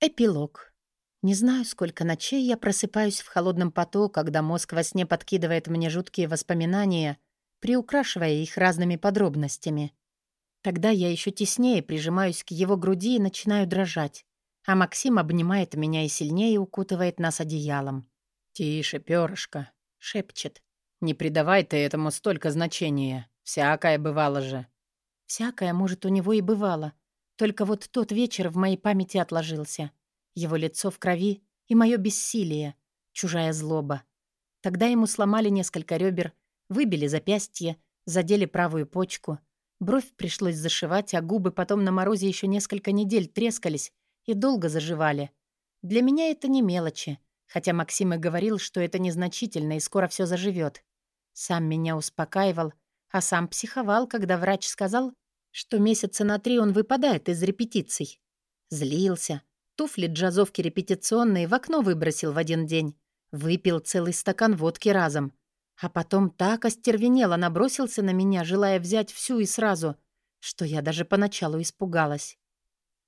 Эпилог. Не знаю, сколько ночей я просыпаюсь в холодном поту, когда мозг во сне подкидывает мне жуткие воспоминания, приукрашивая их разными подробностями. Тогда я еще теснее прижимаюсь к его груди и начинаю дрожать, а Максим обнимает меня и сильнее укутывает нас одеялом. «Тише, перышко», — шепчет. «Не придавай ты этому столько значения. Всякое бывало же». Всякое, может, у него и бывало. Только вот тот вечер в моей памяти отложился. Его лицо в крови и мое бессилие, чужая злоба. Тогда ему сломали несколько ребер, выбили запястье, задели правую почку. Бровь пришлось зашивать, а губы потом на морозе еще несколько недель трескались и долго заживали. Для меня это не мелочи, хотя Максим и говорил, что это незначительно и скоро все заживет. Сам меня успокаивал, а сам психовал, когда врач сказал, что месяца на три он выпадает из репетиций. Злился. Туфли джазовки репетиционные в окно выбросил в один день. Выпил целый стакан водки разом. А потом так остервенело набросился на меня, желая взять всю и сразу, что я даже поначалу испугалась.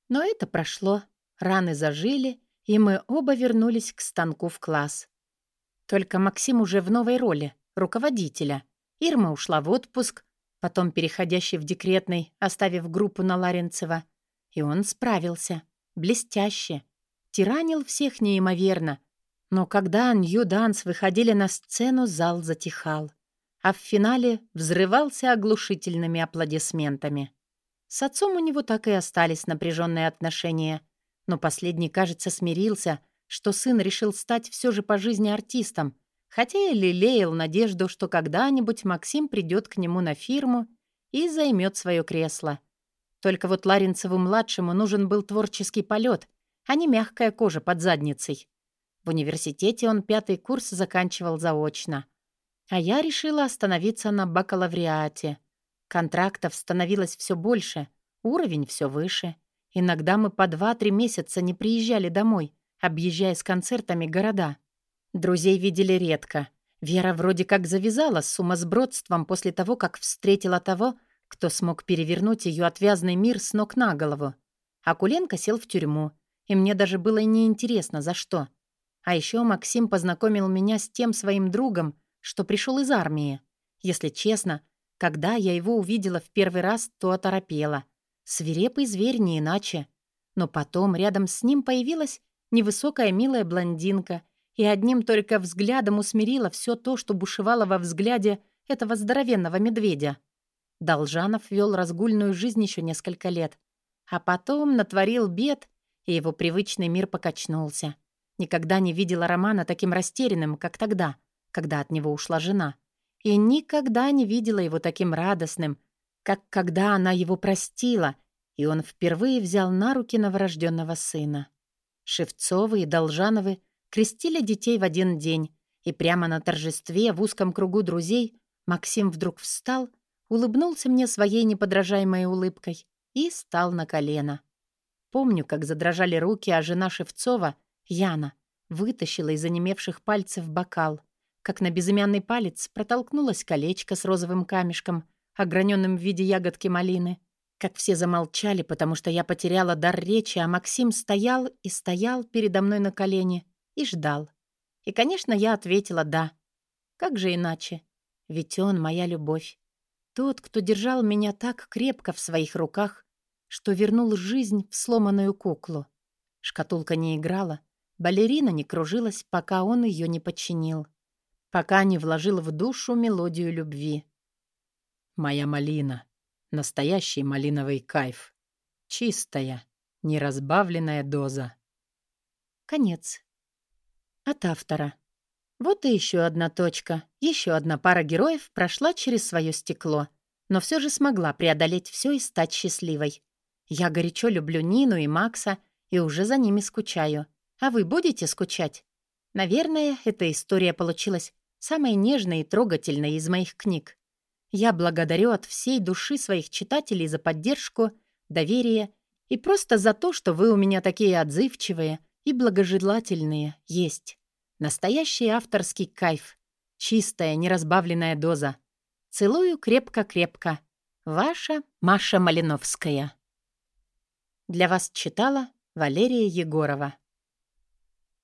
Но это прошло. Раны зажили, и мы оба вернулись к станку в класс. Только Максим уже в новой роли, руководителя. Ирма ушла в отпуск, потом переходящий в декретный, оставив группу на Ларинцева. И он справился. Блестяще. Тиранил всех неимоверно. Но когда Нью-Данс выходили на сцену, зал затихал. А в финале взрывался оглушительными аплодисментами. С отцом у него так и остались напряженные отношения. Но последний, кажется, смирился, что сын решил стать все же по жизни артистом, хотя и лелеял надежду, что когда-нибудь Максим придет к нему на фирму и займет свое кресло. Только вот Ларинцеву-младшему нужен был творческий полет, а не мягкая кожа под задницей. В университете он пятый курс заканчивал заочно. А я решила остановиться на бакалавриате. Контрактов становилось все больше, уровень все выше. Иногда мы по два-три месяца не приезжали домой, объезжая с концертами города. Друзей видели редко. Вера вроде как завязала с сумасбродством после того, как встретила того, кто смог перевернуть ее отвязный мир с ног на голову. А Куленко сел в тюрьму, и мне даже было неинтересно, за что. А еще Максим познакомил меня с тем своим другом, что пришел из армии. Если честно, когда я его увидела в первый раз, то оторопела. Свирепый зверь не иначе. Но потом рядом с ним появилась невысокая милая блондинка и одним только взглядом усмирила все то, что бушевало во взгляде этого здоровенного медведя. Должанов вел разгульную жизнь еще несколько лет, а потом натворил бед, и его привычный мир покачнулся. Никогда не видела Романа таким растерянным, как тогда, когда от него ушла жена. И никогда не видела его таким радостным, как когда она его простила, и он впервые взял на руки новорожденного сына. Шевцовы и Должановы крестили детей в один день, и прямо на торжестве в узком кругу друзей Максим вдруг встал, улыбнулся мне своей неподражаемой улыбкой и стал на колено. Помню, как задрожали руки, а жена Шевцова, Яна, вытащила из онемевших пальцев бокал, как на безымянный палец протолкнулось колечко с розовым камешком, ограненным в виде ягодки малины, как все замолчали, потому что я потеряла дар речи, а Максим стоял и стоял передо мной на колени, и ждал. И, конечно, я ответила «да». Как же иначе? Ведь он моя любовь. Тот, кто держал меня так крепко в своих руках, что вернул жизнь в сломанную куклу. Шкатулка не играла, балерина не кружилась, пока он ее не подчинил, пока не вложил в душу мелодию любви. «Моя малина. Настоящий малиновый кайф. Чистая, неразбавленная доза». Конец. От автора. Вот и еще одна точка. Еще одна пара героев прошла через свое стекло, но все же смогла преодолеть все и стать счастливой. Я горячо люблю Нину и Макса и уже за ними скучаю. А вы будете скучать? Наверное, эта история получилась самой нежной и трогательной из моих книг. Я благодарю от всей души своих читателей за поддержку, доверие и просто за то, что вы у меня такие отзывчивые — и благожелательные есть. Настоящий авторский кайф. Чистая, неразбавленная доза. Целую крепко-крепко. Ваша Маша Малиновская. Для вас читала Валерия Егорова.